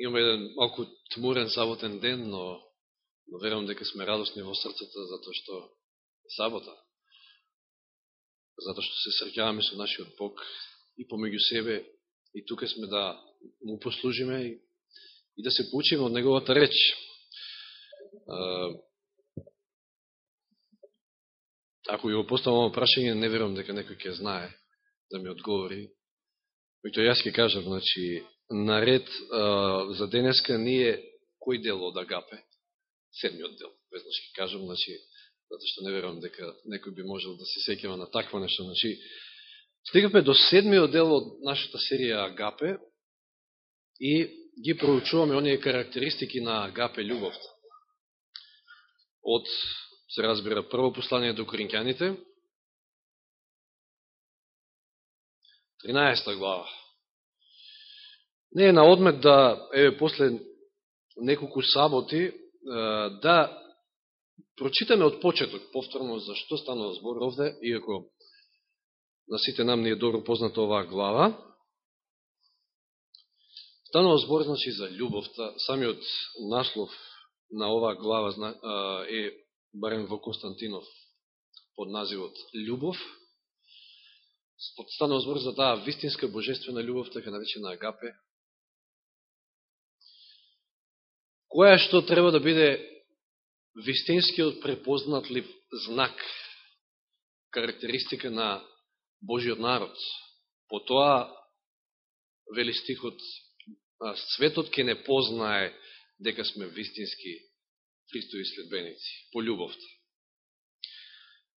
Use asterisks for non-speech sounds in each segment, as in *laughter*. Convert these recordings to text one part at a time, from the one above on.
Имаме еден малку тмурен саботен ден, но, но верувам дека сме радосни во срцата затоа што е сабота. Затоа што се срќаваме со нашиот Бог и помеѓу себе и тука сме да му послужиме и, и да се поучиме од неговата реч. Ако ја поставам прашање, не верувам дека некој ќе знае да ми одговори. Којто јас ќе кажам, значи, наред а, за денеска ние кој дел од Агапе? Седмиот дел, веднаш ќе кажам, значи, затоа што не верувам дека некој би можел да се сеќава на такво нешто. Значи, стигавме до седмиот дел од нашата серија Агапе и ги проучуваме оние карактеристики на Агапе љубовта. Од, се разбира, прво послание до Коринќаните, 13 глава. Не е на одмет да, еве, после неколку саботи, да прочитаме од почеток, повторно, за што станува збор овде, иако на сите нам не е добро позната оваа глава. Станува збор, значи, за љубовта. Самиот наслов на оваа глава е, барем во Константинов, под називот Љубов. Станува збор за таа вистинска божествена љубов, така наречена Агапе, која што треба да биде вистинскиот препознатлив знак, карактеристика на Божиот народ. По тоа, вели стихот, светот ке не познае дека сме вистински Христови следбеници, по љубовта.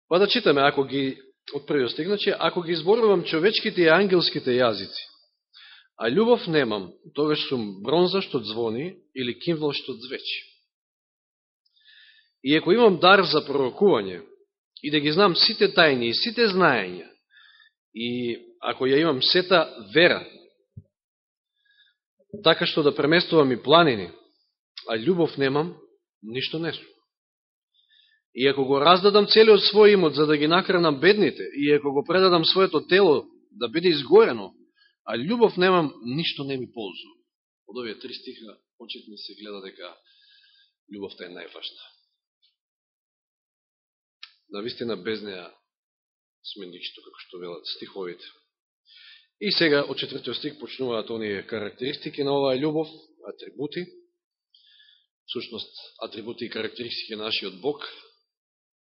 Па да читаме, ако ги, од првиот стих, значи, ако ги изборувам човечките и ангелските јазици, а љубов немам, тогаш сум бронза што звони или кимвал што звечи. И ако имам дар за пророкување, и да ги знам сите тајни и сите знаења, и ако ја имам сета вера, така што да преместувам и планини, а љубов немам, ништо не сум. И ако го раздадам целиот свој имот за да ги накранам бедните, и ако го предадам своето тело да биде изгорено, а љубов немам, ништо не ми ползува. Од овие три стиха очитно да се гледа дека љубовта е најважна. Навистина без неја сме ништо, како што велат стиховите. И сега од четвртиот стих почнуваат оние карактеристики на оваа љубов, атрибути, сушност атрибути и карактеристики на нашиот Бог,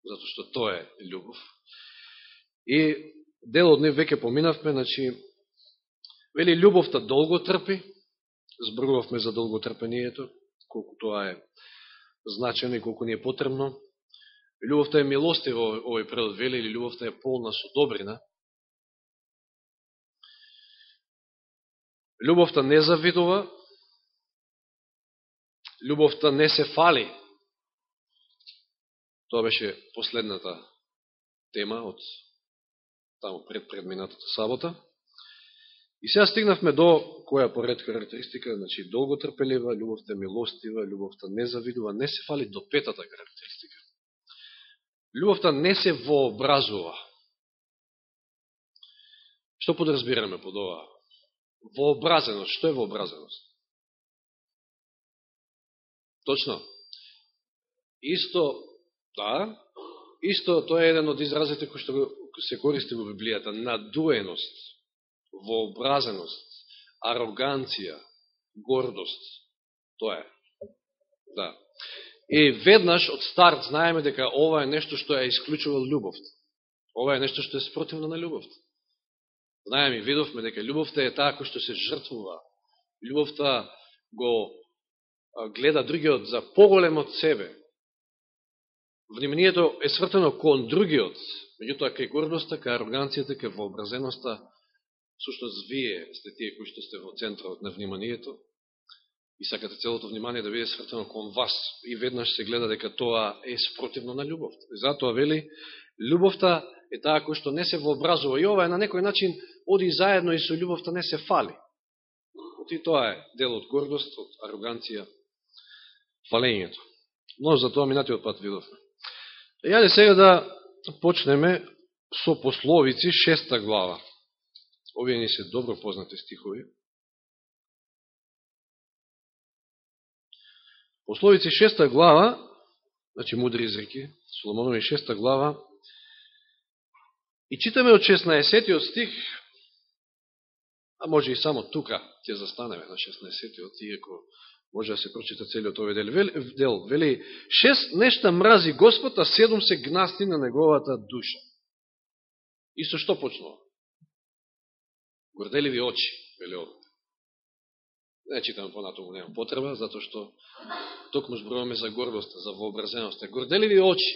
затоа што тоа е љубов. И дел од нив веќе поминавме, значи, Вели, љубовта долго трпи, збрувавме за долготрпението, колку тоа е значено и колку ни е потребно. Љубовта е милостива, овој превод вели, или љубовта е полна со добрина. Љубовта не завидува, љубовта не се фали. Тоа беше последната тема од таму пред предминатата сабота. И сега стигнавме до која поред карактеристика, значи долготрпелива, љубовта милостива, љубовта не завидува, не се фали до петата карактеристика. Љубовта не се вообразува. Што подразбираме под ова? Вообразеност. Што е вообразеност? Точно. Исто, да, исто тоа е еден од изразите кои што се користи во Библијата, надуеност вообразеност, ароганција, гордост. Тоа е. Да. И веднаш од старт знаеме дека ова е нешто што е исклучува љубовта. Ова е нешто што е спротивно на љубовта. Знаеме и видовме дека љубовта е таа која што се жртвува. Љубовта го гледа другиот за поголем од себе. Вниманието е свртено кон другиот, меѓутоа кај гордоста, кај ароганцијата, кај вообразеноста, Сушност, вие сте тие кои што сте во центарот на вниманието и сакате целото внимание да биде свртено кон вас и веднаш се гледа дека тоа е спротивно на љубовта. И затоа вели, љубовта е таа која што не се вообразува и ова е на некој начин оди заедно и со љубовта не се фали. И тоа е дел од гордост, од ароганција, фалењето. Но за тоа минатиот пат видовме. Јаде сега да почнеме со пословици шеста глава. Овие ни се добро познати стихови. Пословици 6 глава, значи мудри изреки, Соломонови 6 глава, и читаме од 16 стих, а може и само тука ќе застанеме на 16-тиот, иако може да се прочита целиот овој дел. дел. Вели, шест нешта мрази Господ, а седум се гнасти на неговата душа. И со што почнува? Горделиви очи, вели овде. Не читам понатому, немам потреба, затоа што токму зборуваме за гордоста, за вообразеност. Горделиви очи.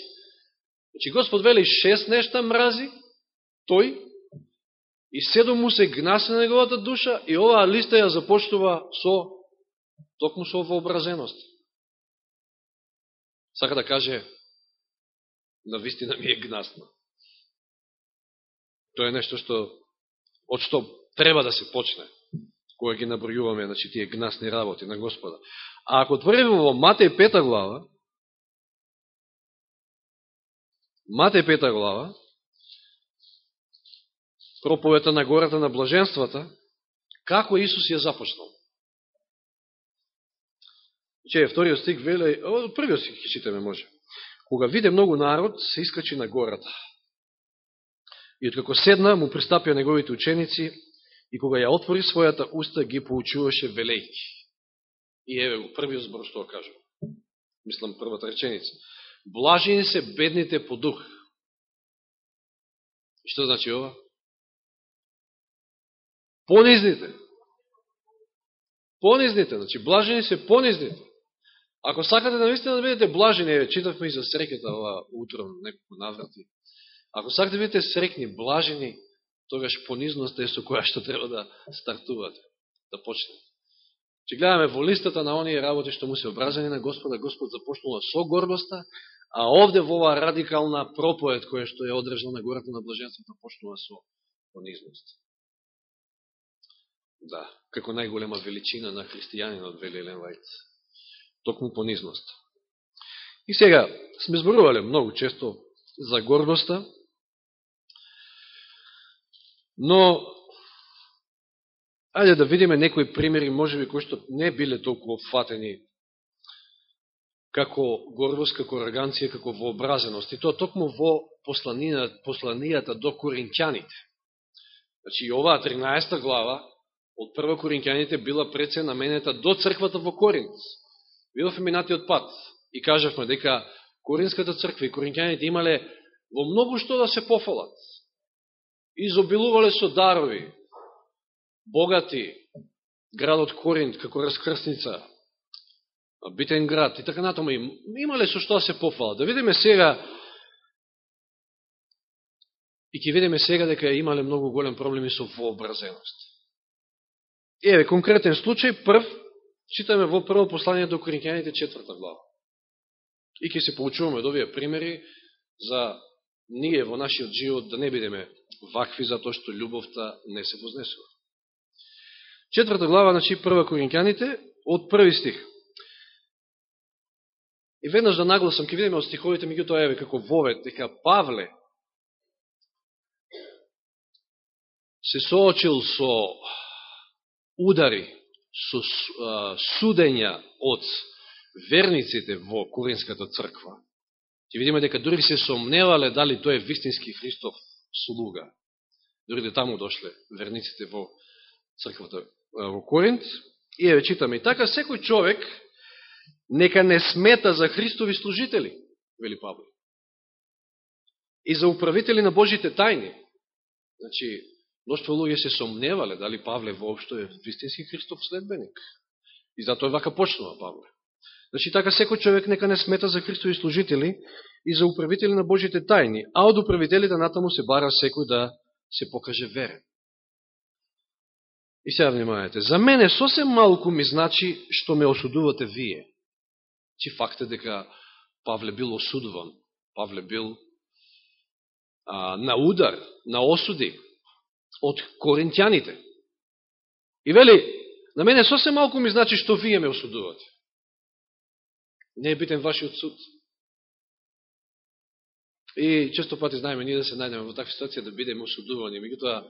Значи Господ вели шест нешта мрази, тој, и седом му се гнаси на неговата душа, и оваа листа ја започнува со токму со вообразеност. Сака да каже, на вистина ми е гнасна. Тоа е нешто што, од што треба да се почне, кога ги набројуваме, значи, тие гнасни работи на Господа. А ако отвориме во Матеј пета глава, Матеј пета глава, проповета на гората на блаженствата, како Исус ја започнал. Че, вториот стик веле, првиот стик ќе читаме може. Кога виде многу народ, се искачи на гората. И откако седна, му пристапија неговите ученици и кога ја отвори својата уста, ги поучуваше велејки. И еве го, првиот збор што да го. Мислам, првата реченица. Блажени се бедните по дух. Што значи ова? Понизните. Понизните, значи блажени се понизните. Ако сакате да наистина да бидете блажени, еве, читавме и за среката ова утро, некој наврати. Ако сакате да бидете срекни, блажени, тогаш понизноста е со која што треба да стартувате, да почнете. Че гледаме во листата на оние работи што му се образени на Господа, Господ започнува со гордоста, а овде во оваа радикална проповед која што е одржана на гората на блаженството почнува со понизност. Да, како најголема величина на христијанинот, вели Елен Вајт. токму понизност. И сега, сме зборувале многу често за гордоста, но ајде да видиме некои примери, може би, кои што не биле толку обфатени, како гордост, како ароганција, како вообразеност. И тоа токму во посланијата, посланијата до коринќаните. Значи, оваа 13 глава од прва коринќаните била пред наменета до црквата во Коринц видовме минатиот пат и кажавме дека Коринската црква и коринќаните имале во многу што да се пофалат. Изобилувале со дарови, богати, градот Коринт како раскрсница, битен град и така натаму им, имале со што да се пофала. Да видиме сега и ќе видиме сега дека имале многу голем проблеми со вообразеност. Еве, конкретен случај, прв, Читаме во прво послание до Коринќаните четврта глава. И ќе се получуваме од овие примери за ние во нашиот живот да не бидеме вакви затоа што љубовта не се вознесува. Четврта глава, значи прва Коринќаните, од први стих. И веднаш да нагласам, ќе видиме од стиховите, меѓутоа еве како вовет, дека Павле се соочил со удари со судења од верниците во Коринската црква, ќе видиме дека дури се сомневале дали тој е вистински Христов слуга. Дори да таму дошле верниците во црквата во Коринт. И еве читаме, и така секој човек нека не смета за Христови служители, вели Павле. И за управители на Божите тајни. Значи, Мноштво луѓе се сомневале дали Павле воопшто е вистински Христов следбеник. И затоа вака почнува Павле. Значи така секој човек нека не смета за Христови служители и за управители на Божите тајни, а од управителите натаму се бара секој да се покаже верен. И сега внимавајте. за мене сосем малку ми значи што ме осудувате вие. Чи факт е дека Павле бил осудуван, Павле бил а, на удар, на осуди, од коринтјаните. И вели, на мене сосем малку ми значи што вие ме осудувате. Не е битен вашиот суд. И често пати знаеме ние да се најдеме во таква ситуација да бидеме осудувани. Меѓутоа,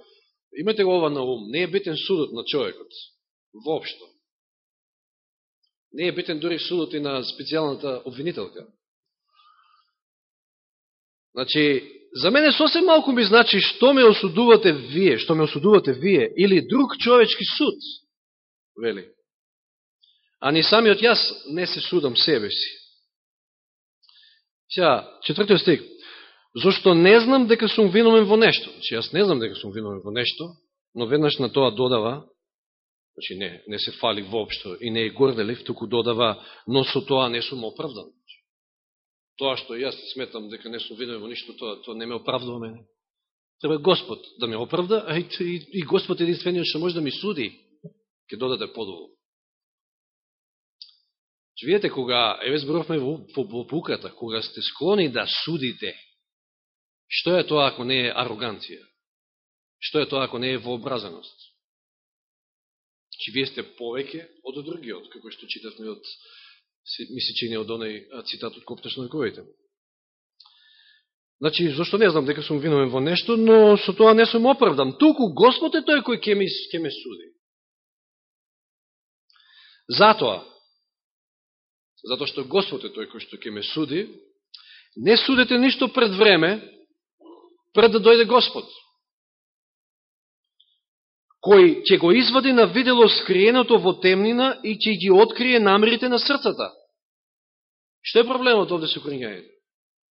имате го ова на ум. Не е битен судот на човекот. Воопшто. Не е битен дури судот и на специјалната обвинителка. Значи, за мене сосем малку ми значи што ме осудувате вие, што ме осудувате вие, или друг човечки суд, вели. А ни самиот јас не се судам себе си. Сега, четвртиот стих. Зошто не знам дека сум виновен во нешто. Значи, јас не знам дека сум виновен во нешто, но веднаш на тоа додава, значи не, не се фали воопшто и не е горделив, туку додава, но со тоа не сум оправдан. Значи, тоа што јас сметам дека не сум виновен во ништо, тоа, тоа не ме оправдува мене. Треба Господ да ме оправда, а и, и, и Господ единствениот што може да ми суди, ќе додаде подолу. Значи, Че видите, кога, еве зборовме во, во, во пуката, кога сте склони да судите, што е тоа ако не е ароганција? Што е тоа ако не е вообразаност? Че вие сте повеќе од другиот, како што читавме од мисли, се од онај цитат од Коптеш на вековите. Значи, зашто не знам дека сум виновен во нешто, но со тоа не сум оправдан. Туку Господ е тој кој ќе ми, ке ме суди. Затоа, затоа што Господ е тој кој што ќе ме суди, не судете ништо пред време, пред да дојде Господ кој ќе го извади на видело скриеното во темнина и ќе ги открие намерите на срцата. Што е проблемот овде со коринјаните?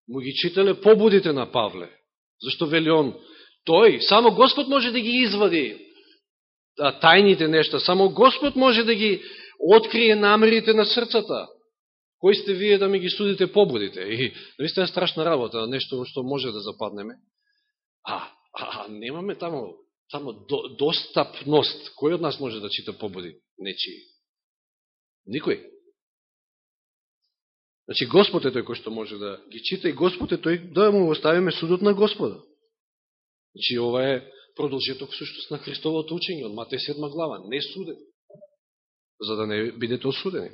Му ги читале побудите на Павле. Зашто вели он? Тој, само Господ може да ги извади а, тајните нешта, само Господ може да ги открие намерите на срцата. Кои сте вие да ми ги судите побудите? И наистина е страшна работа, нешто што може да западнеме. А, а, а немаме тамо тамо до, достапност. Кој од нас може да чита побуди нечи? Никој. Значи, Господ е тој кој што може да ги чита и Господ е тој да му оставиме судот на Господа. Значи, ова е продолжеток всушност на Христовото учење од Матеј 7 глава. Не суде, за да не бидете осудени.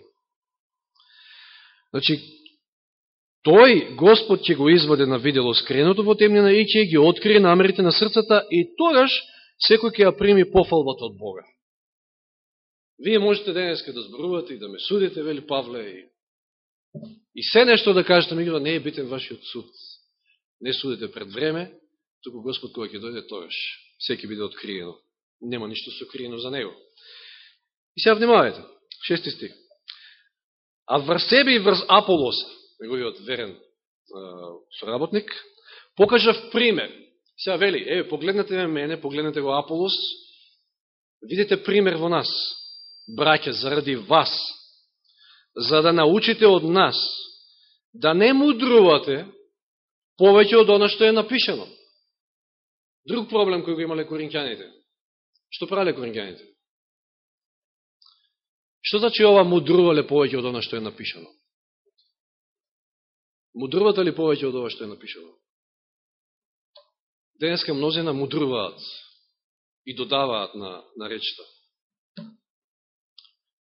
Значи, тој Господ ќе го изводе на видело скреното во темнина и ќе ги открие намерите на срцата и тогаш секој ќе ја прими пофалбата од Бога. Вие можете денеска да зборувате и да ме судите, вели Павле, и, и се нешто да кажете, меѓу не е битен вашиот суд. Не судите пред време, туку Господ кој ќе дојде тогаш. Се биде откриено. Нема ништо сокриено за него. И сега внимавајте, шести стих. А врз себе и врз Аполоса, неговиот верен соработник, покажав пример Сега вели, еве, погледнете ме мене, погледнете го Аполос, видите пример во нас, браќа, заради вас, за да научите од нас да не мудрувате повеќе од оно што е напишано. Друг проблем кој го имале коринќаните. Што правиле коринќаните? Што значи ова мудрувале повеќе од оно што е напишано? Мудрувате ли повеќе од ова што е напишено? Денеска мнозина мудруваат и додаваат на, на речта.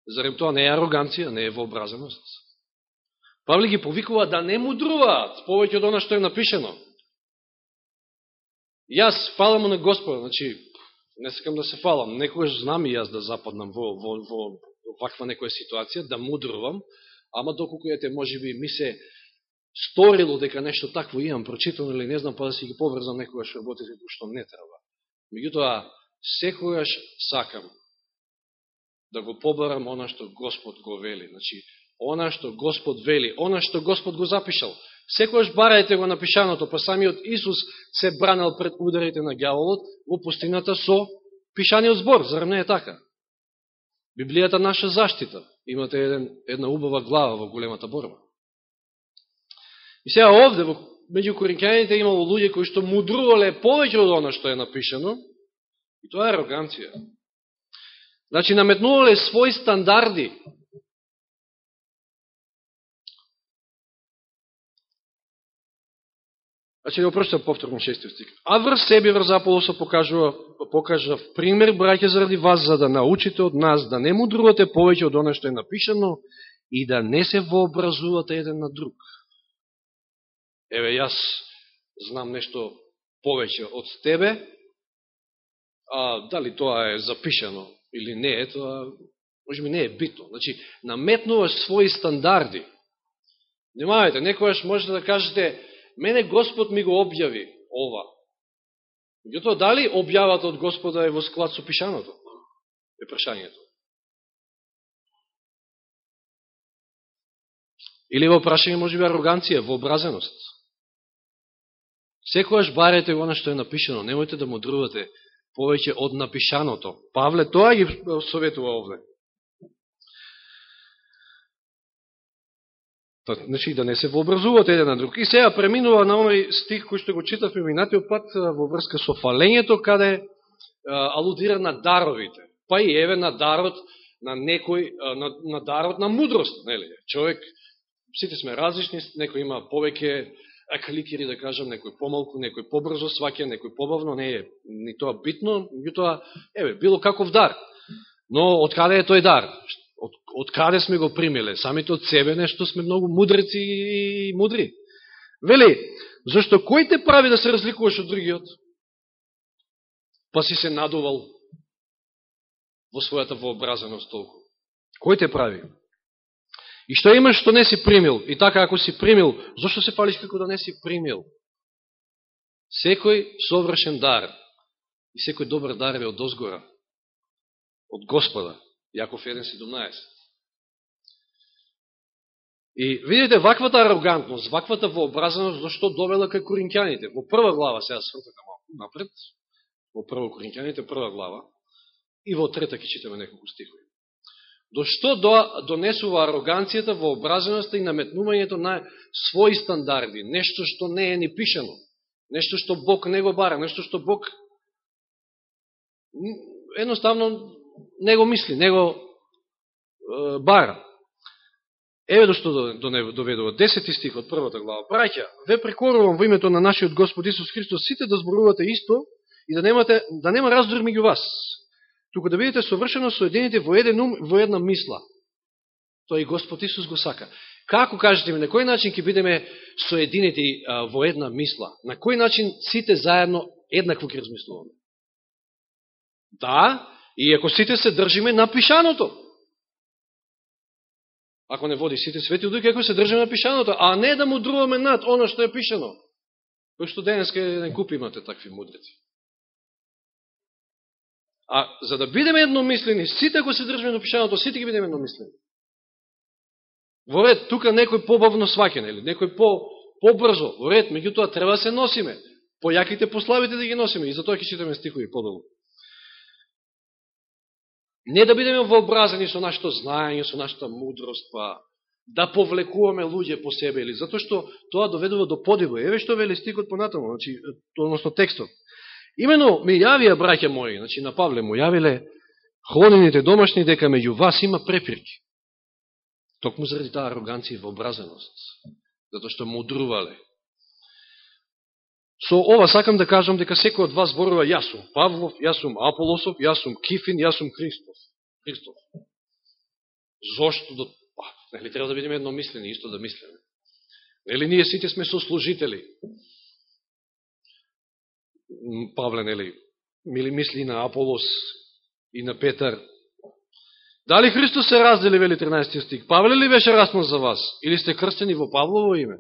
Зарем тоа не е ароганција, не е вообразеност. Павле ги повикува да не мудруваат повеќе од она што е напишено. Јас фалам на Господа, значи, не сакам да се фалам, некојаш знам и јас да западнам во, во, во ваква некоја ситуација, да мудрувам, ама доколку ете, може би, ми се сторило дека нешто такво имам прочитано или не знам, па да си ги поврзам некогаш работите што не треба. Меѓутоа, секогаш сакам да го побарам она што Господ го вели. Значи, она што Господ вели, она што Господ го запишал. Секојаш барајте го напишаното, па самиот Исус се бранал пред ударите на гјаволот во пустината со пишаниот збор, зарем не е така? Библијата наша заштита. Имате еден, една убава глава во големата борба. И сега овде, меѓу коринќаните имало луѓе кои што мудрувале повеќе од оно што е напишано, и тоа е ароганција. Значи, наметнувале своји стандарди. Значи, го прочитам повторно шестиот стик. А врз себе, врз Аполоса покажува, покажа в пример, браќе, заради вас, за да научите од нас, да не мудрувате повеќе од оно што е напишано и да не се вообразувате еден на друг еве јас знам нешто повеќе од тебе, а дали тоа е запишано или не е, тоа Може би не е битно. Значи, наметнуваш своји стандарди. Немавајте, некојаш можете да кажете, мене Господ ми го објави ова. Меѓутоа, дали објавата од Господа е во склад со пишаното? Е прашањето. Или во прашање може би ароганција, вообразеност. Секојаш барете оно што е напишано, немојте да мудрувате повеќе од напишаното. Павле тоа ги советува овде. Па, значи, да не се вообразувате еден на друг. И сега преминува на овој стих кој што го читавме минатиот пат во врска со фалењето, каде алудира на даровите. Па и еве на дарот на некој, на, на дарот на мудрост, нели? Човек сите сме различни, некој има повеќе акаликири, да кажам, некој помалку, некој побрзо сваќа, некој побавно, не е ни тоа битно, меѓутоа, еве, било каков дар. Но од каде е тој дар? Од, од каде сме го примеле? Самите од себе нешто сме многу мудреци и мудри. Вели, зашто кој те прави да се разликуваш од другиот? Па си се надувал во својата вообразеност толку. Кој те прави? И што имаш што не си примил? И така, ако си примил, зашто се палиш како да не си примил? Секој совршен дар и секој добар дар е од озгора, од Господа. Јаков 1.17. И видите, ваквата арогантност, ваквата вообразаност, зашто довела кај коринќаните. Во прва глава, сега свртака малко напред, во прво коринќаните, прва глава, и во трета ќе читаме неколку стихови. До што донесува ароганцијата, вообразеността и наметнувањето на своји стандарди, нешто што не е ни пишено, нешто што Бог не го бара, нешто што Бог едноставно не го мисли, не го е, бара. Еве до што доведува. Десети стих од првата глава. Браќа, ве прекорувам во името на нашиот Господ Исус Христос сите да зборувате исто и да немате да нема раздор меѓу вас туку да бидете совршено соединети во еден ум, во една мисла. Тоа Господ Исус го сака. Како кажете ми, на кој начин ќе бидеме соединети а, во една мисла? На кој начин сите заедно еднакво ќе размислуваме? Да, и ако сите се држиме на пишаното. Ако не води сите свети удуки, ако се држиме на пишаното, а не да мудруваме над оно што е пишано. Кој што денеска не купи имате такви мудреци. А за да бидеме едномислени, сите ако се држиме на пишаното, сите ги бидеме едномислени. Во ред, тука некој побавно сваќен, или некој по, побрзо, во ред, меѓутоа треба да се носиме. Појаките, послабите да ги носиме. И затоа ќе читаме стихови подолу. Не да бидеме вообразени со нашето знаење, со нашата мудрост, па да повлекуваме луѓе по себе, или затоа што тоа доведува до подиво. Еве што вели стикот понатаму, значи, односно текстот. Имено ми јавија, браќа мои, значи на Павле му јавиле хлонените домашни дека меѓу вас има препирки. Токму заради таа ароганција и вообразеност. Затоа што мудрувале. Со ова сакам да кажам дека секој од вас зборува јас сум Павлов, јас сум Аполосов, јас сум Кифин, јас сум Христов. Христов. Зошто да, до... нели треба да бидеме едномислени, исто да мислиме. Нели ние сите сме сослужители. Павле, нели, мили мисли на Аполос и на Петар. Дали Христос се раздели, вели 13 стих? Павле ли беше распнат за вас? Или сте крстени во Павлово име?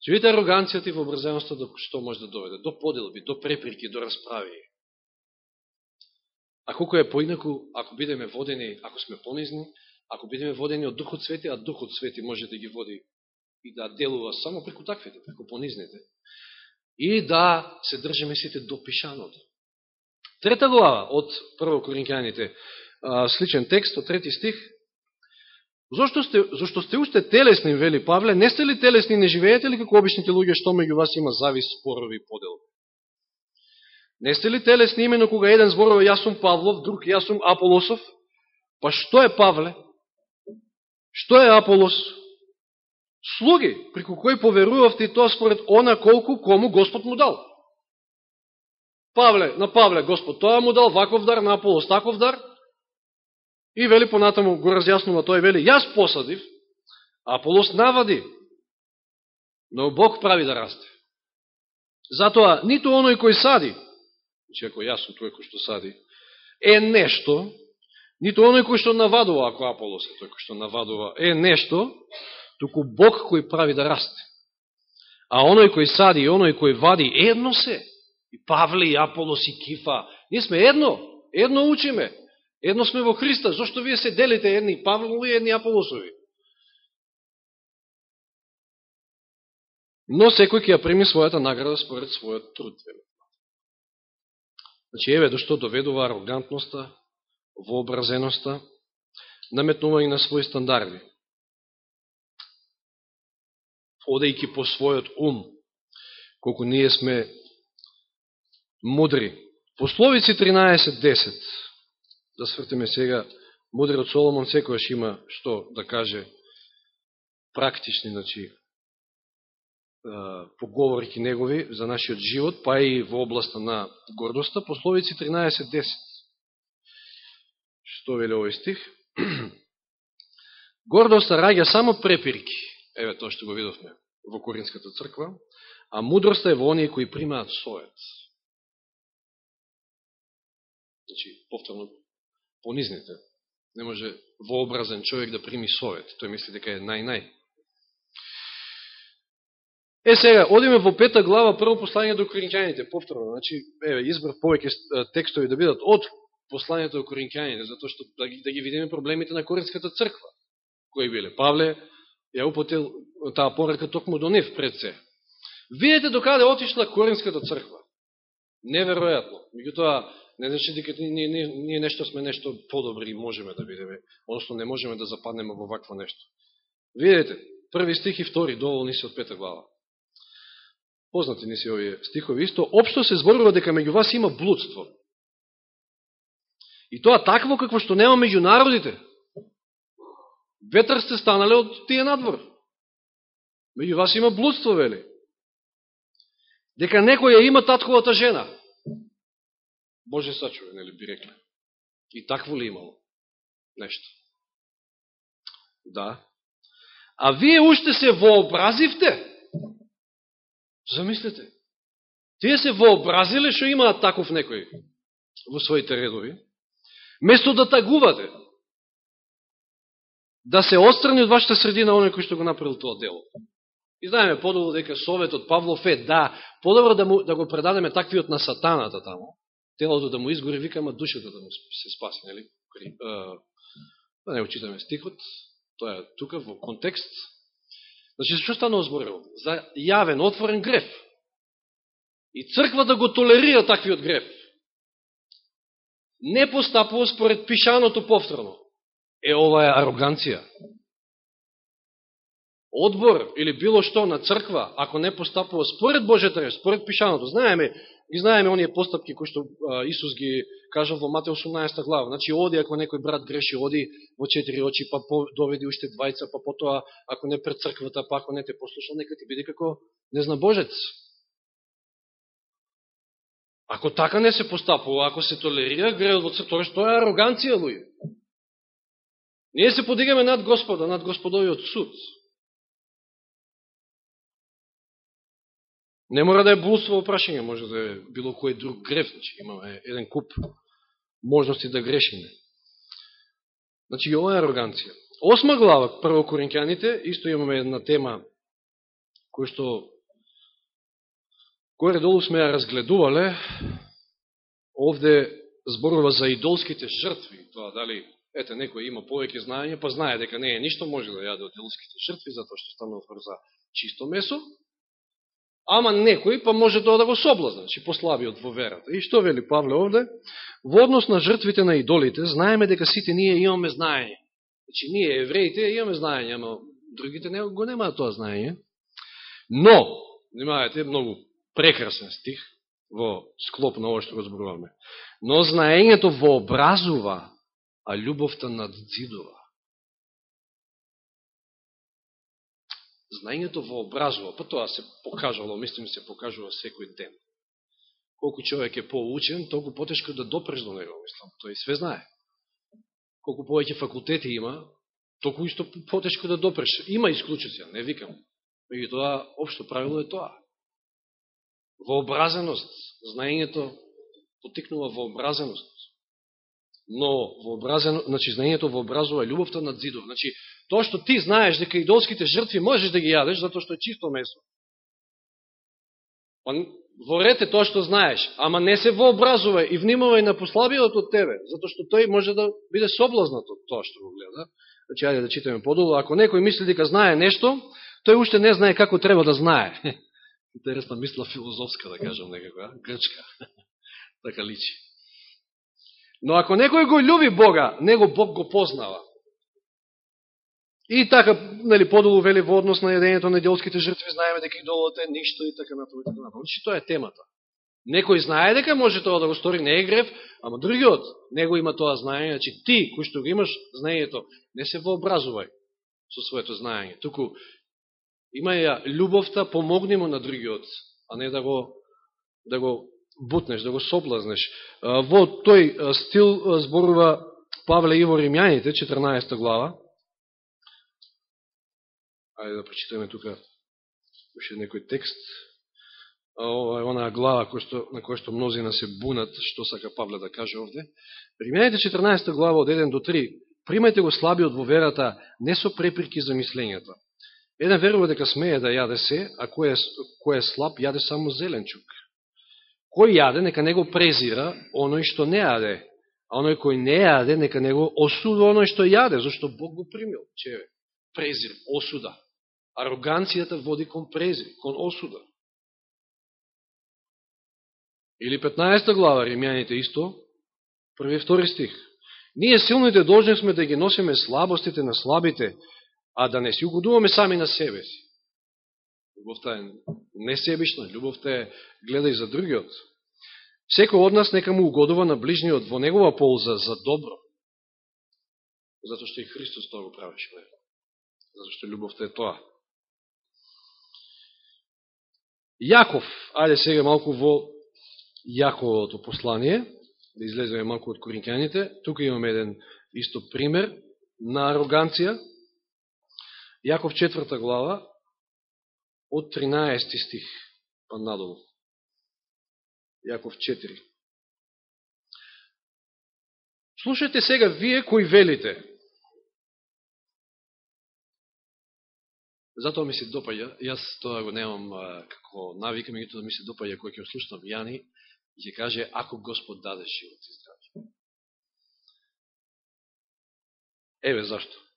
Че видите ароганцијата и вообразеността до што може да доведе? До поделби, до преприки, до расправи. А колко е поинаку, ако бидеме водени, ако сме понизни, ако бидеме водени од Духот Свети, а Духот Свети може да ги води и да делува само преку таквите, преку понизните и да се држиме сите до пишаното. Трета глава од Прво Коринкјаните, сличен текст од трети стих. Зошто сте, зошто сте уште телесни, вели Павле, не сте ли телесни, не живеете ли како обичните луѓе, што меѓу вас има завис, спорови и поделби? Не сте ли телесни имено кога еден зборува јас сум Павлов, друг јас сум Аполосов? Па што е Павле? Што е Аполос? Слуги, преку кои поверувавте и тоа според она колку кому Господ му дал. Павле, на Павле Господ тоа му дал ваков дар, на Аполос таков дар, и вели понатаму го разјаснува тој, вели, јас посадив, Аполос навади, но Бог прави да расте. Затоа, нито оној кој сади, че ако јас сум тој кој што сади, е нешто, Нито оној кој што навадува, ако Аполос е тој кој што навадува, е нешто, туку Бог кој прави да расте. А оној кој сади и оној кој вади, едно се. И Павле, и Аполос, и Кифа. Ние сме едно. Едно учиме. Едно сме во Христа. Зошто вие се делите едни Павлови и едни Аполосови? Но секој ќе ја прими својата награда според својот труд. Значи, еве, до што доведува арогантноста, вообразеноста, наметнување на своји стандарди одејќи по својот ум, колку ние сме мудри. Пословици 13.10. Да свртиме сега, мудриот Соломон секојаш има што да каже практични, значи, поговорки негови за нашиот живот, па и во областа на гордоста, пословици 13.10. Што веле овој стих? *clears throat* Гордоста раѓа само препирки. Еве тоа што го видовме во Коринската црква, а мудроста е во оние кои примаат сојот. Значи, повторно, понизните. Не може вообразен човек да прими совет. Тој мисли дека е нај-нај. Е, сега, одиме во пета глава, прво послание до коринќаните, повторно. Значи, еве, избрав повеќе текстови да бидат од посланието до коринќаните, затоа што да ги, да ги видиме проблемите на Коринската црква. Кои биле? Павле ја употел таа порека токму до нив пред се. Видете докаде отишла Коринската црква. Неверојатно. Меѓутоа, не значи дека ние, ние, ние нешто сме нешто подобри и можеме да бидеме, односно не можеме да западнеме во вакво нешто. Видете, први стих и втори, доволни се од пета глава. Познати не се овие стихови исто. Општо се зборува дека меѓу вас има блудство. И тоа такво какво што нема меѓу народите. Ветер сте станале од тие надвор. Меѓу вас има блудство, вели. Дека некоја има татковата жена. Боже сачува, нели би рекле. И такво ли имало? Нешто. Да. А вие уште се вообразивте? Замислете. Тие се вообразиле што имаат таков некој во своите редови. Место да тагувате, да се отстрани од вашата средина оној кој што го направил тоа дело. И знаеме подолу дека советот Павлов е, да, подобро да, му, да го предадеме таквиот на сатаната тамо, телото да му изгори, викаме душата да му се спаси, нели? Да не очитаме стихот, тоа е тука во контекст. Значи, што стана озборил За јавен, отворен греф. И црква да го толерира таквиот греф. Не постапува според пишаното повторно. Е, ова е ароганција одбор или било што на црква, ако не постапува според Божјата реч, според пишаното, знаеме, ги знаеме оние постапки кои што Исус ги кажа во Матеј 18 глава. Значи, оди, ако некој брат греши, оди во четири очи, па доведи уште двајца, па потоа, ако не пред црквата, па ако не те послушал, нека ти биде како не зна Божец. Ако така не се постапува, ако се толерира греот во црква, тоа е ароганција, луѓе. Ние се подигаме над Господа, над Господовиот суд. Не мора да е блудство во прашање, може да е било кој друг греф, значи имаме еден куп можности да грешиме. Значи, ова е ароганција. Осма глава, прво Коринќаните, исто имаме една тема која што горе долу сме ја разгледувале, овде зборува за идолските жртви, тоа дали, ете, некој има повеќе знаење, па знае дека не е ништо, може да јаде од идолските жртви, затоа што станува за чисто месо, Ама некој па може тоа да го соблазна, значи послабиот во верата. И што вели Павле овде? Во однос на жртвите на идолите, знаеме дека сите ние имаме знаење. Значи ние евреите имаме знаење, ама другите не, го немаат тоа знаење. Но, внимавајте, многу прекрасен стих во склоп на ово што го зборуваме. Но знаењето вообразува, а љубовта надзидува. знаењето вообразува, па тоа се покажало, мислим се покажува секој ден. Колку човек е поучен, толку потешко да допреш до него, мислам, тој све знае. Колку повеќе факултети има, толку исто потешко да допреш. Има исклучиција, не викам. Меѓу тоа, обшто правило е тоа. Вообразеност, знаењето потикнува вообразеност но вообразено, значи знаењето вообразува љубовта над зидов. Значи, тоа што ти знаеш дека идолските жртви можеш да ги јадеш, затоа што е чисто месо. Па, ворете тоа што знаеш, ама не се вообразува и внимавај на послабиот од тебе, затоа што тој може да биде соблазнат од тоа што го гледа. Значи, ајде да читаме подолу. Ако некој мисли дека знае нешто, тој уште не знае како треба да знае. *laughs* Интересна мисла филозофска, да кажам некако, грчка. *laughs* така личи. Но ако некој го љуби Бога, него Бог го познава. И така, нели, подолу вели во однос на јадењето на идолските жртви, знаеме дека идолот е ништо и така натаму и така натаму. Значи, тоа е темата. Некој знае дека може тоа да го стори, не е грев, ама другиот, него има тоа знаење, значи ти, кој што го имаш знаењето, не се вообразувај со своето знаење. Туку, има ја љубовта, помогни му на другиот, а не да го, да го бутнеш, да го соблазнеш. Во тој стил зборува Павле Иво Римјаните, 14 глава. Ајде да прочитаме тука уште некој текст. Ова е онаа глава кој што, на која што мнозина се бунат, што сака Павле да каже овде. Римјаните 14 глава од 1 до 3. Примајте го слабиот во верата, не со препирки за мислењата. Еден верува дека смее да јаде се, а кој е, кој е слаб, јаде само зеленчук. Кој јаде, нека него презира оној што не јаде, а оној кој не јаде, нека него осуда оној што јаде, зашто Бог го примил, че презир, осуда. Ароганцијата води кон презир, кон осуда. Или 15 глава, Римјаните исто, први и втори стих. Ние силните должни сме да ги носиме слабостите на слабите, а да не си угодуваме сами на себе си. Любовта е несебична, љубовта е гледај за другиот. Секој од нас нека му угодува на ближниот во негова полза за добро. Затоа што и Христос тоа го правеше. Затоа што љубовта е тоа. Јаков, ајде сега малку во Јаковото послание, да излеземе малку од коринќаните. Тука имаме еден исто пример на ароганција. Јаков четврта глава, од 13 стих па надолу. Јаков 4. Слушайте сега вие кои велите. Затоа ми се допаѓа, јас тоа го немам а, како навика, меѓуто да ми се допаѓа кој ќе слушам Јани и ќе каже ако Господ даде живот и здравје. Еве зашто.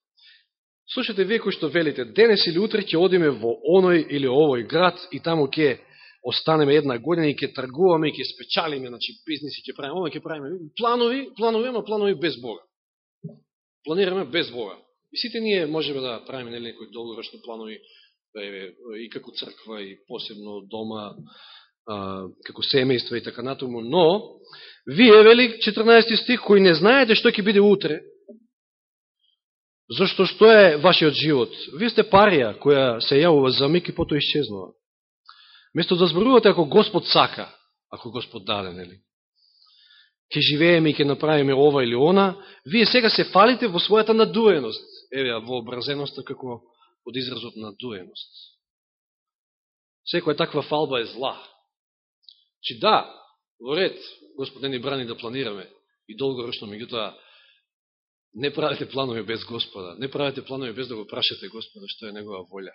Слушате, вие кои што велите, денес или утре ќе одиме во оној или овој град и таму ќе останеме една година и ќе тргуваме и ќе спечалиме, значи бизнеси ќе правиме, ова ќе правиме планови, планови, ама планови без Бога. Планираме без Бога. И сите ние можеме да правиме нели некои долгорочни планови да и како црква и посебно дома, а, како семејства и така натаму, но вие вели 14 стих кои не знаете што ќе биде утре, Зашто што е вашиот живот? Вие сте парија која се јавува за миг и потоа исчезнува. Место да зборувате ако Господ сака, ако Господ даде, нели? Ке живееме и ке направиме ова или она, вие сега се фалите во својата надуеност. Еве, во образеноста како од изразот надуеност. Секоја таква фалба е зла. Чи да, во ред, Господ не ни брани да планираме и долгорочно, меѓутоа, Не правите планови без Господа. Не правите планови без да го прашате Господа што е Негова волја.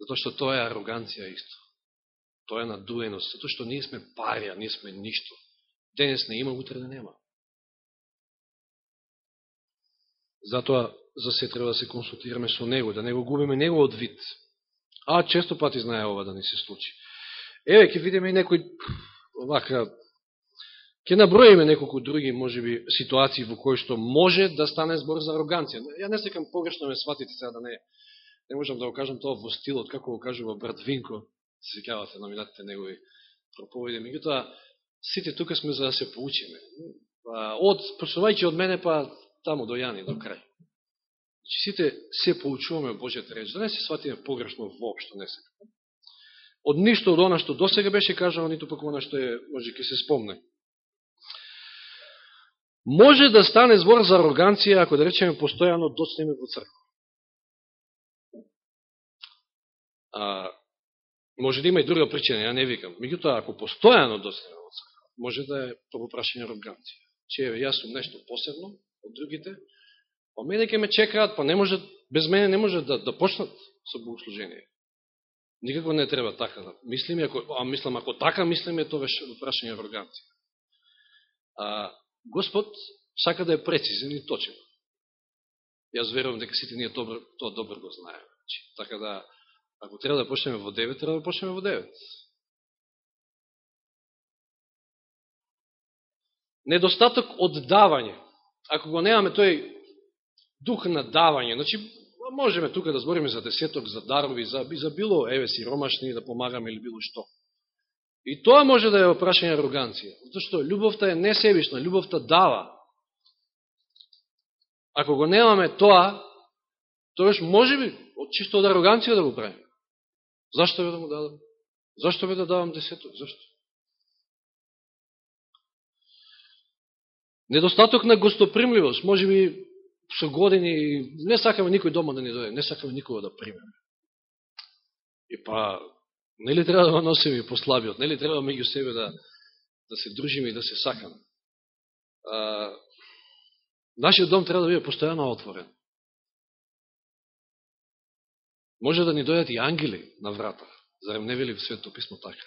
Затоа што тоа е ароганција исто. Тоа е надуеност. Затоа што ние сме парија, ние сме ништо. Денес не има, утре не нема. Затоа за се треба да се консултираме со Него, да не го губиме Неговот вид. А често пати знае ова да не се случи. Еве, ќе видиме и некој вака Ке наброиме неколку други, можеби ситуации во кои што може да стане збор за ароганција. Ја не секам погрешно ме сватите сега да не, не можам да го кажам тоа во стилот, како го кажува брат Винко, се сеќавате на минатите негови проповеди. Меѓутоа, сите тука сме за да се поучиме. Од, почнувајќи од мене, па таму до Јани, до крај. Значи, сите се поучуваме Божјата реч, да не се сватиме погрешно воопшто, не сакам. Од ништо од она што досега беше кажано, ниту пак она што е, може ке се спомне. Може да стане збор за ароганција, ако да речеме постојано доцнеме во црква. А, може да има и друга причина, ја не викам. Меѓутоа, ако постојано доцнеме во црква, може да е тоа прашање ароганција. че јас сум нешто посебно од другите, па мене ќе ме чекаат, па не може, без мене не може да, да почнат со богослужение. Никако не треба така да мислиме, ако, а мислам, ако така мислиме, тоа е прашање ароганција. А, Господ сака да е прецизен и точен. Јас верувам дека сите ние добро, тоа добро го знаеме. Значи, така да, ако треба да почнеме во 9, треба да почнеме во 9. Недостаток од давање. Ако го немаме тој дух на давање, значи можеме тука да збориме за десеток, за дарови, за, за било, еве си, ромашни, да помагаме или било што. И тоа може да е опрашање ароганција. Зашто љубовта е несебична, љубовта дава. Ако го немаме тоа, тогаш може би, од чисто од ароганција да го правим. Зашто бе да му дадам? Зашто бе да давам десеток? Зашто? Недостаток на гостопримливост, може би со години, не сакаме никој дома да ни дојде, не сакаме никога да примеме. И па, нели треба да носиме послабиот, нели треба меѓу себе да, да се дружиме и да се сакаме. А, нашиот дом треба да биде постојано отворен. Може да ни дојат и ангели на врата, зарем не вели в Свето писмо така.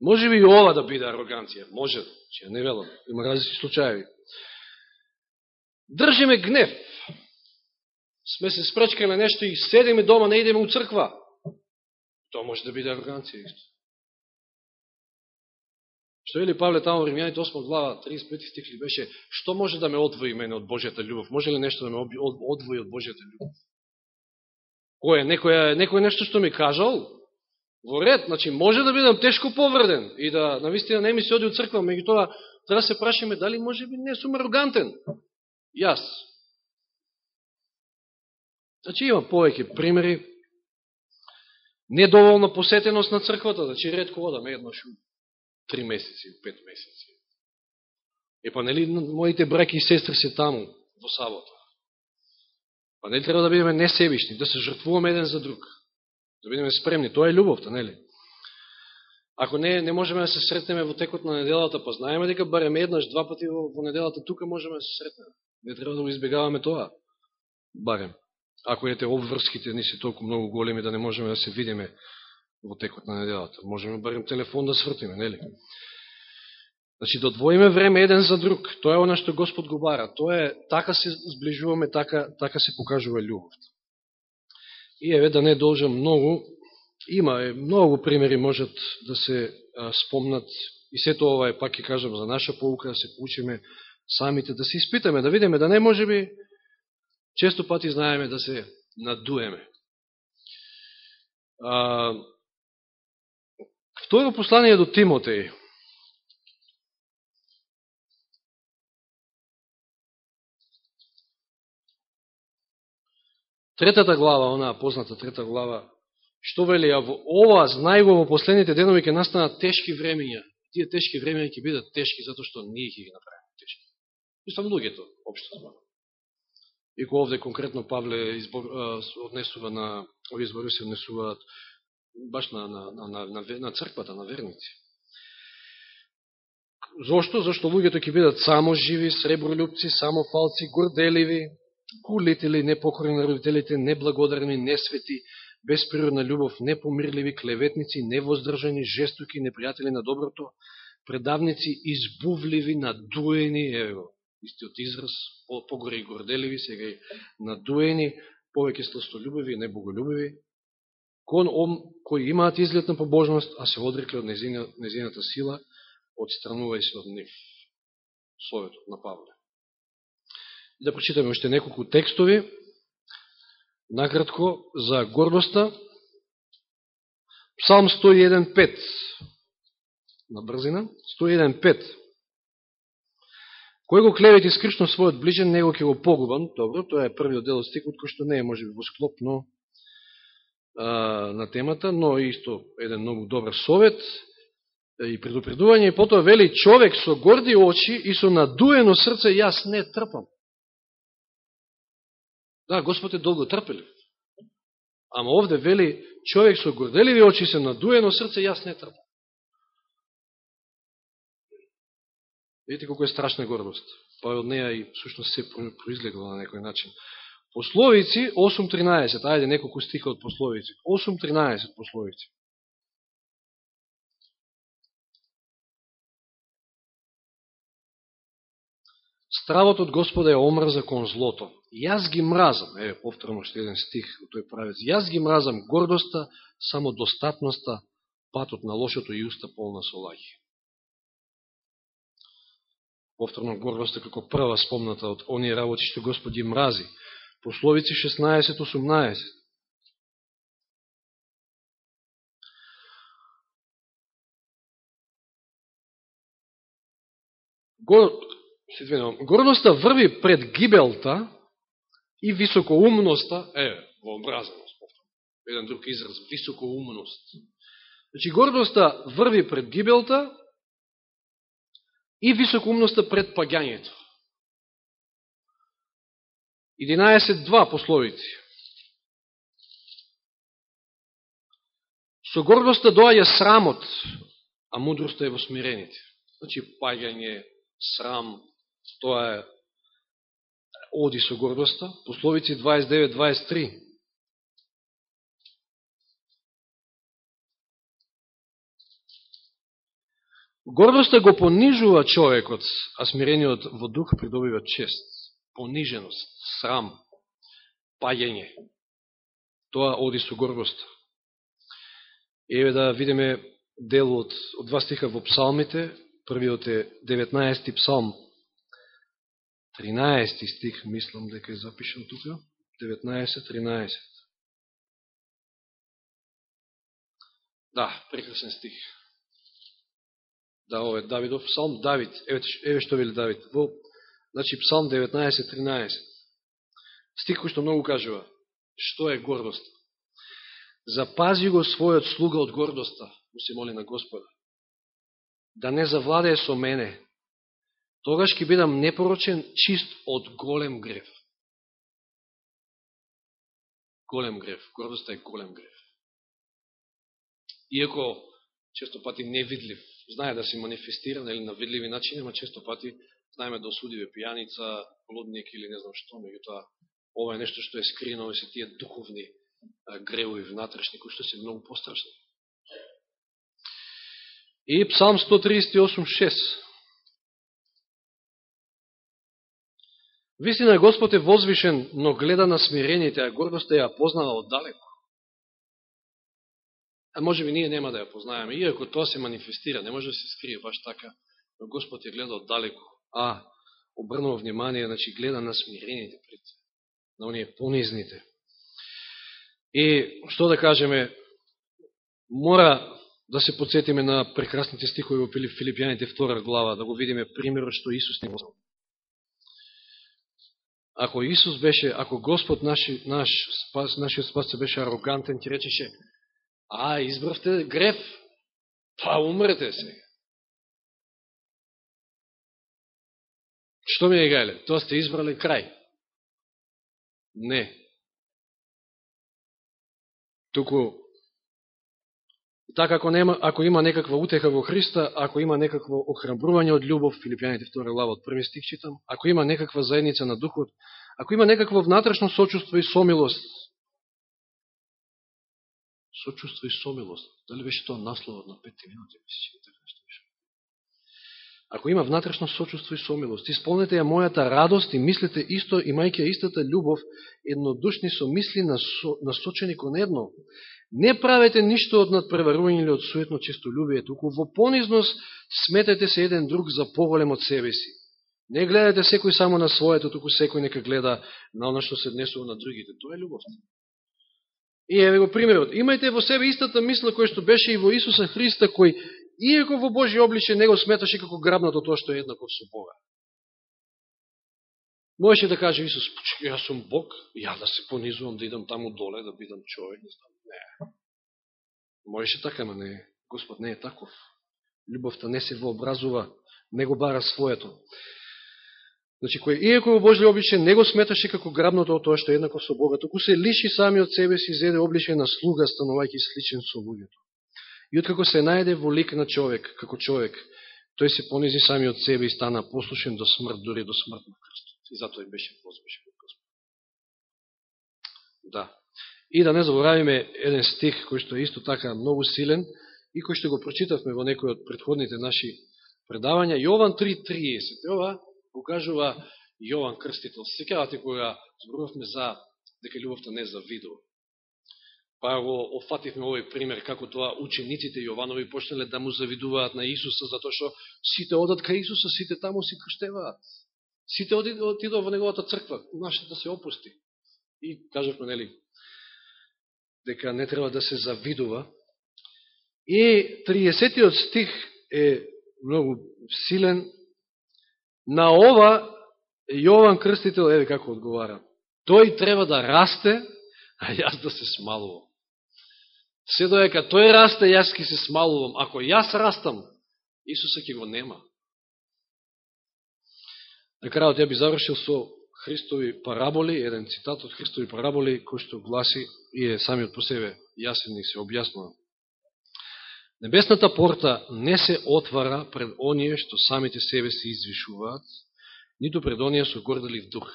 Може би и ова да биде ароганција, може, че не велам, има различни случаеви. Држиме гнев. Сме се спречкали на нешто и седиме дома, не идеме у црква. Тоа може да биде ароганција исто. Што вели Павле тамо Римјаните 8 глава 35 стих ли беше, што може да ме одвои мене од Божјата љубов? Може ли нешто да ме одвои од Божјата љубов? Кој е? Некој, некој нешто што ми кажал? Во ред, значи може да бидам тешко повреден и да навистина не ми се оди од црква, меѓу тоа треба да се прашаме дали може би не сум арогантен. Јас. Значи има повеќе примери. Недоволна посетеност на црквата, значи редко одаме еднош три месеци, пет месеци. Е па нели моите браки и сестри се таму во сабота. Па нели треба да бидеме несебични, да се жртвуваме еден за друг. Да бидеме спремни. Тоа е љубовта, нели? Ако не, не можеме да се сретнеме во текот на неделата, па знаеме дека барем еднаш, два пати во, во неделата, тука можеме да се сретнеме. Не треба да го избегаваме тоа. Барем. Ако ете обврските ни се толку многу големи да не можеме да се видиме во текот на неделата. Можеме барем телефон да свртиме, нели? Значи, да одвоиме време еден за друг. Тоа е оно што Господ го бара. Тоа е, така се сближуваме, така, така се покажува љубовта. И еве да не должам многу, има е, многу примери можат да се а, спомнат, и сето ова е, пак ќе кажам, за наша поука, да се поучиме самите, да се испитаме, да видиме, да не може би, често пати знаеме да се надуеме. А, второ послание до Тимотеј. Третата глава, онаа позната трета глава, што вели, а во ова знајго во последните денови ќе настанат тешки времења. Тие тешки времења ќе бидат тешки затоа што ние ќе ги направиме тешки. Мислам луѓето, обшто збор. И ко овде конкретно Павле избор, однесува на, овие избори се однесуваат баш на, на, на, на, на, на црквата, на верници. Зошто? Зошто луѓето ќе бидат само живи, сребролюбци, само фалци, горделиви, кулители, непокорни на родителите, неблагодарни, несвети, безприродна љубов, непомирливи, клеветници, невоздржани, жестоки, непријатели на доброто, предавници, избувливи, надуени, ево, истиот израз, погоре и горделиви, сега и надуени, повеќе сластолюбиви и небоголюбиви, кон ом кои имаат изглед на побожност, а се одрекли од незината сила, одстранувај се од нив. Советот на Павле да прочитаме уште неколку текстови, накратко, за гордоста. Псалм 101.5, на брзина, 101.5. Кој го клевети скрично својот ближен, него ќе го погубам. Добро, тоа е првиот дел од стикот, кој што не е, може би, во склоп, но а, на темата, но исто еден многу добар совет и предупредување. И потоа вели, човек со горди очи и со надуено срце, јас не трпам. Да, Господ е долго трпелив. Ама овде вели, човек со горделиви очи се надуено срце, јас не трпам. Видите колко е страшна гордост. Па од неја и всушност се произлегло на некој начин. Пословици 8.13, ајде неколку стиха од пословици. 8.13 пословици. Стравот од Господа е омрза кон злото. Јас ги мразам, е, повторно што еден стих од тој правец, јас ги мразам гордоста, самодостатноста, патот на лошото и уста полна со лаѓи. Повторно гордоста како прва спомната од оние работи што Господ ги мрази. Пословици 16.18. Гордоста врви пред гибелта и високоумноста, е, вообразеност, еден друг израз, високоумност. Значи, гордоста врви пред гибелта и високумноста пред паѓањето. 11.2 пословици. Со гордоста да доаѓа срамот, а мудроста е во смирените. Значи, паѓање, срам, тоа е оди со гордоста. Пословици 29.23. Гордоста го понижува човекот, а смирениот во дух придобива чест, пониженост, срам, паѓење. Тоа оди со гордоста. Еве да видиме дел од, од два стиха во псалмите. Првиот е 19 псалм, 13 стих, мислам дека е запишен тука. 19-13. Да, прекрасен стих. Да, овој Давидов, Псалм Давид, еве, еве што вели Давид, во, значи Псалм 19:13. стих кој што многу кажува, што е гордост. Запази го својот слуга од гордоста, му се моли на Господа, да не завладее со мене, тогаш ќе бидам непорочен, чист од голем грев. Голем грев. гордоста е голем грев. Иако често пати невидлив, знае да се манифестира или на видливи начини, ама често пати знаеме да осудиве пијаница, лудник или не знам што, меѓутоа ова е нешто што е скрино, се тие духовни гревови внатрешни, кои што се многу пострашни. И Псалм 138.6 Вистина Господ е возвишен, но гледа на смирените, а гордоста ја познава оддалеко. А може би ние нема да ја познаеме, иако тоа се манифестира, не може да се скрие баш така, но Господ ја гледа оддалеко. А, обрнува внимание, значи гледа на смирените пред, на оние понизните. И, што да кажеме, мора да се подсетиме на прекрасните стихови во Филипијаните втора глава, да го видиме примерот што Исус не го Ако Исус беше, ако Господ наш, наш спас, нашиот спас беше арогантен, ти речеше, а, избравте греф, па умрете се. Што ми е гале? Тоа сте избрали крај. Не. Туку Така, ако, нема, ако има некаква утеха во Христа, ако има некакво охрабрување од љубов, Филипијаните 2 глава од први стих читам, ако има некаква заедница на духот, ако има некакво внатрешно сочувство и сомилост, сочувство и сомилост, дали беше тоа насловот на петте минути, мисли, така што беше. Ако има внатрешно сочувство и сомилост, исполнете ја мојата радост и мислите исто, имајќи истата љубов, еднодушни со мисли насочени кон едно, Не правете ништо од надпреварување или од суетно честолюбие, туку во понизност сметете се еден друг за поголем од себе си. Не гледате секој само на своето, туку секој нека гледа на оно што се днесува на другите. Тоа е љубовта. И еве го примерот. Имајте во себе истата мисла која што беше и во Исуса Христа, кој, иако во Божи обличе, не го сметаше како грабнато тоа што е еднаков со Бога. Можеше да каже Исус, јас сум Бог, ја да се понизувам, да идам таму доле, да бидам човек, не знам. Не. Можеше така, но не. Господ не е таков. Любовта не се вообразува, не го бара своето. Значи, кој иако во Божи обличе не го сметаше како грабното од тоа што е со Бога, току се лиши сами од себе си, зеде обличе на слуга, станувајќи сличен со луѓето. И откако се најде во лик на човек, како човек, тој се понизи сами од себе и стана послушен до смрт, дури до смрт на крстот. И затоа и беше возвишен од Господ. Да. И да не заборавиме еден стих кој што е исто така многу силен и кој што го прочитавме во некој од предходните наши предавања. Јован 3.30. Ова го кажува Јован Крстител. Секавате кога зборувавме за дека љубовта не завидува. Па го офативме овој пример како тоа учениците Јованови почнале да му завидуваат на Исуса затоа што сите одат кај Исуса, сите таму си крштеваат. Сите отидува во неговата црква, нашата да се опусти. И кажавме, нели, дека не треба да се завидува. И 30 стих е многу силен. На ова Јован Крстител, еве како одговара, тој треба да расте, а јас да се смалувам. Се доека тој расте, јас ќе се смалувам. Ако јас растам, Исуса ќе го нема. На крајот ја би завршил со Христови параболи, еден цитат од Христови параболи, кој што гласи и е самиот по себе јасен и се објаснува. Небесната порта не се отвара пред оние што самите себе се извишуваат, ниту пред оние со горделив дух.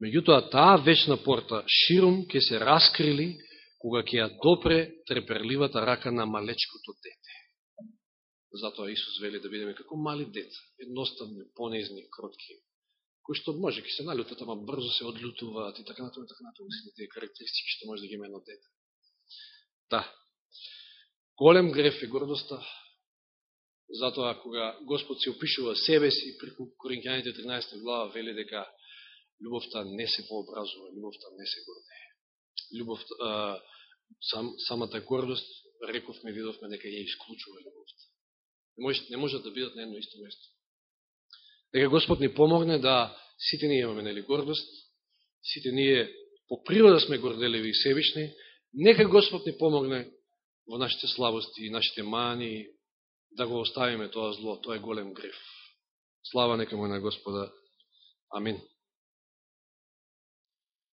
Меѓутоа, таа вечна порта ширум ќе се раскрили, кога ќе ја допре треперливата рака на малечкото дете. Затоа Исус вели да бидеме како мали деца, едноставни, понезни, кротки, кои што може ќе се налютат, ама брзо се одлютуваат и така натаму, така натаму, сите тие карактеристики што може да ги има едно дете. Да. Голем греф е гордоста, затоа кога Господ се опишува себе си, преку Коринќаните 13 глава, вели дека љубовта не се пообразува, љубовта не се гордее. Љубовта, а, сам, самата гордост, рековме, видовме дека ја исклучува љубовта. Не може, не може да бидат на едно исто место. Дека Господ ни помогне да сите ние имаме нели гордост, сите ние по природа сме горделеви и себични, нека Господ ни помогне во нашите слабости и нашите мани да го оставиме тоа зло, тоа е голем греф. Слава нека му на Господа. Амин.